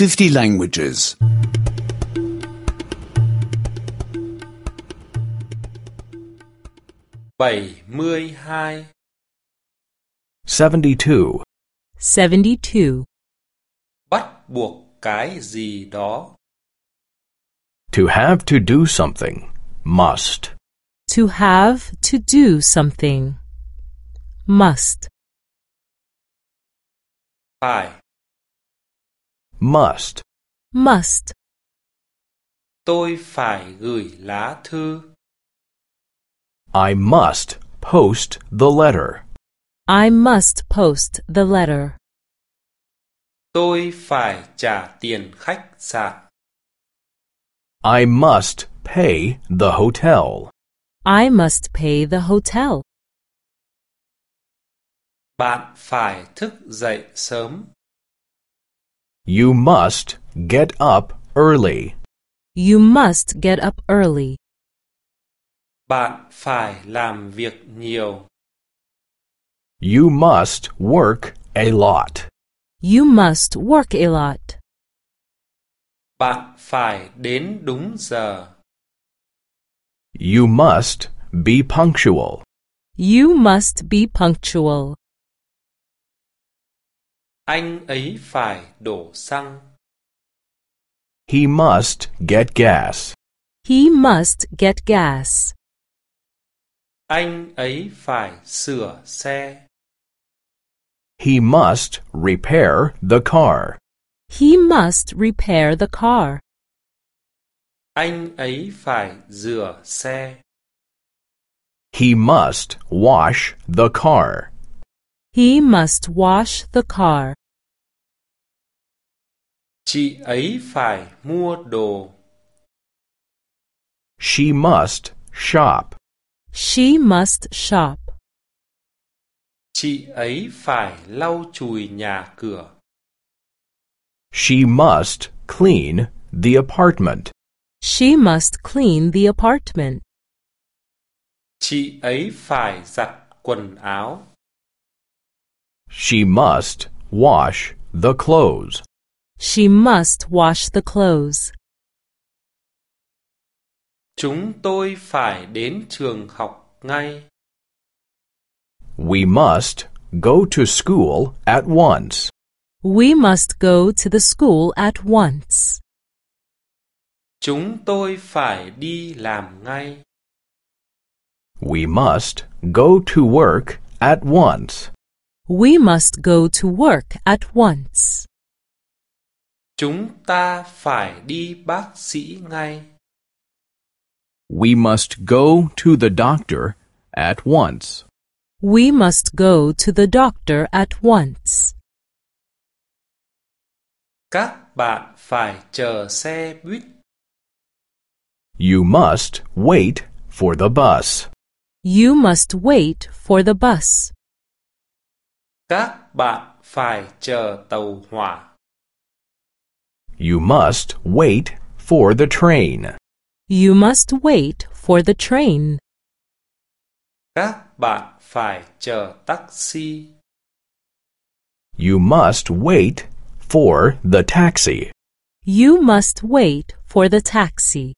50 languages. 72 72. 72. Bắt buộc cái gì đó. To have to do something. Must. To have to do something. Must. Phải, Must. Must. tôi phải gửi lá thư. I must post the letter. I must post the letter. Tôi phải trả tiền khách sạn. I must pay the hotel. I must pay the hotel. Bạn phải thức dậy sớm. You must get up early. You must get up early. Bạn phải làm việc nhiều. You must work a lot. You must work a lot. Bạn phải đến đúng giờ. You must be punctual. You must be punctual. Anh ấy phải đổ xăng. He must get gas. He must get gas. Anh ấy phải sửa xe. He must repair the car. He must repair the car. Anh ấy phải rửa xe. He must wash the car. He must wash the car. Chị ấy phải mua đồ. She must shop. She must shop. Chị ấy phải lau chùi nhà cửa. She must clean the apartment. She must clean the apartment. Chị ấy phải giặt quần áo. She must wash the clothes. She must wash the clothes. Chúng tôi phải đến trường học ngay. We must go to school at once. We must go to the school at once. Chúng tôi phải đi làm ngay. We must go to work at once. We must go to work at once. Chúng ta phải đi bác sĩ ngay. We must go to the doctor at once. We must go to the doctor at once. Các bạn phải chờ xe buýt. You must wait for the bus. You must wait for the bus. Các bạn phải chờ tàu hỏa. You must wait for the train. You must wait for the train. Các bạn phải chờ taxi. You must wait for the taxi. You must wait for the taxi.